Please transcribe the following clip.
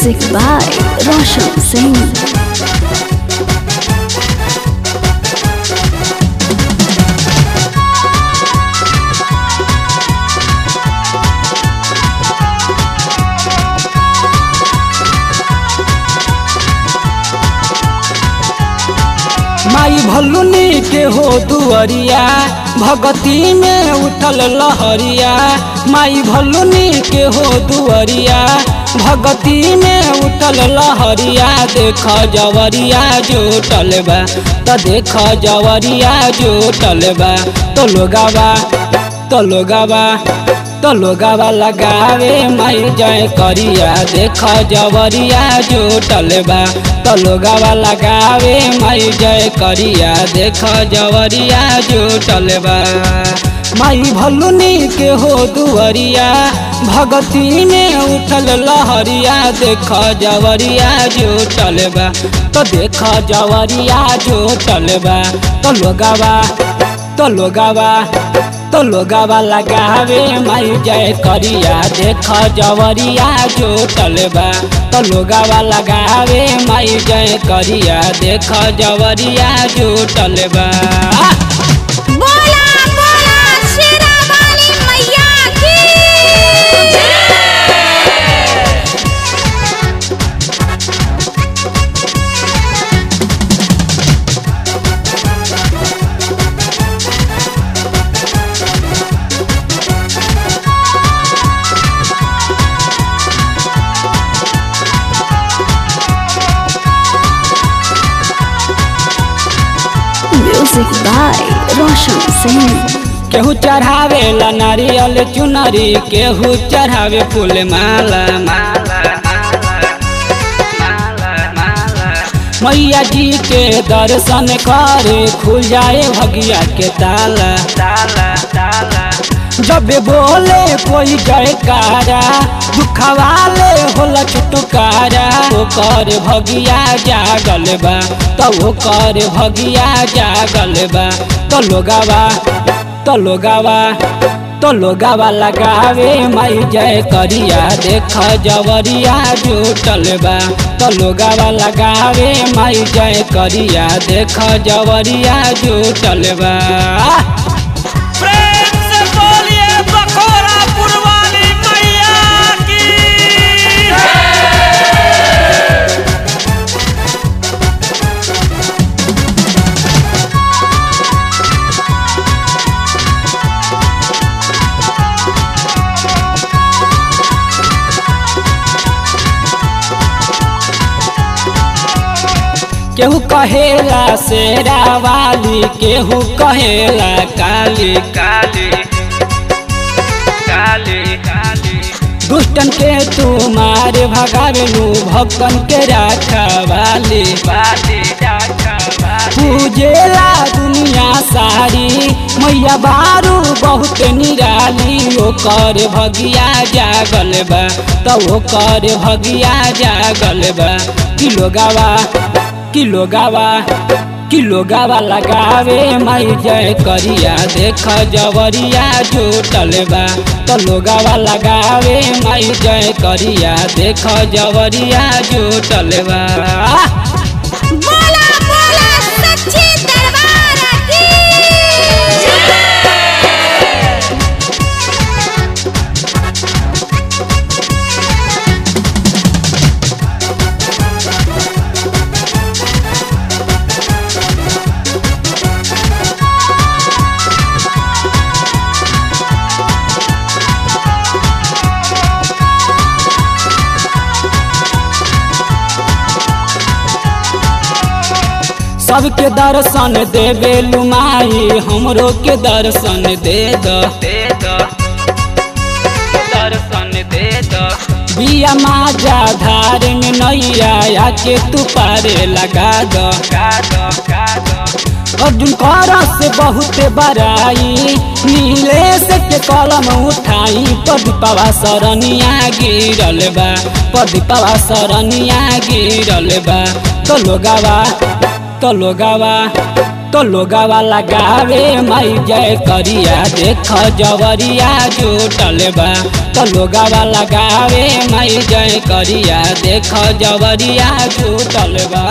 Music by Roshan Singh. माई भल्लुनी के हो दुअरिया, भगती में उठल लहरिया माई भल्लुनी के हो दुअरिया भगती में उठल लहरिया देख जवरिया जुटल बा त देख जवरिया जुटल बा तो लोगावा तो लोगावा तो लोगावा लगावे माई जय करिया। देख जवरिया जुटल बा तो लोगावा लगावे माई जय करिया। देख जवरिया जुटल बा माई भल्लुनी के हो दुअरिया भगती में उठल लहरिया, देख जवरिया जो बा तो देख जवरिया जो बा तो लोगावा तो लोगावा तो लोगावा लगावे माई जय करिया, देख जवरिया जो बा तो लोगावा लगावे माई जय करिया, देख जवरिया जो बा Music by Roshan Singh. केहू चढ़ावे नारियल चुनरी, केहू चढ़ावे फूल माला मैया जी के दर्शन करे, खुल जाए भगिया के ताला जब बोले कोई जयकारा दुखवाले होला ओकर भगिया जागल बा तो ओकर भगिया जागल बा। तो लोगावा तो लोगावा तो लोगावा लगावे माई जय करिया, देख जवरिया जुटल बा। तो लोगावा लगावे माई जय करिया, देख जवरिया जुटल बा। केहू कहेला शेरा वाली, केहू कहेला काली काली काली काली। दुष्टन के तू मार भगावेलू भक्तन के राखा वाली वाली पूजेला दुनिया सारी, मैया बारू बहुत निराली। ओकर भगिया जागल बा तो ओकर भगिया जागल बा। किलो गावा। किलो गावा किलो गावा लगावे, माई जय करिया, देख जवरिया जुटल बा तो लोगावा लगावे माई जय करिया, देख जवरिया जुटल बा सबके दर्शन देवे लुमाई हमरो के दर्शन दे द। Darshan they the. बिया माजा धार में नैया आके तू पारे लगा द। अर्जुन कर से बहुत बड़ाई नीले से के कलम उठाई पदीपवा सरनिया गिरल बा। पदीपवा सरनिया गिरल बा। तो लोगावा तो लोगावा तो लोगावा लगावे माई जय करिया, देख जवरिया जुटल बा तो लोगावा लगावे माई जय करिया, देख जवरिया जुटल बा